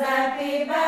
happy birthday.